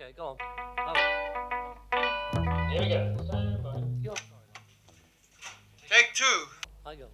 Okay, go on. Oh, Here we go. Take two. I got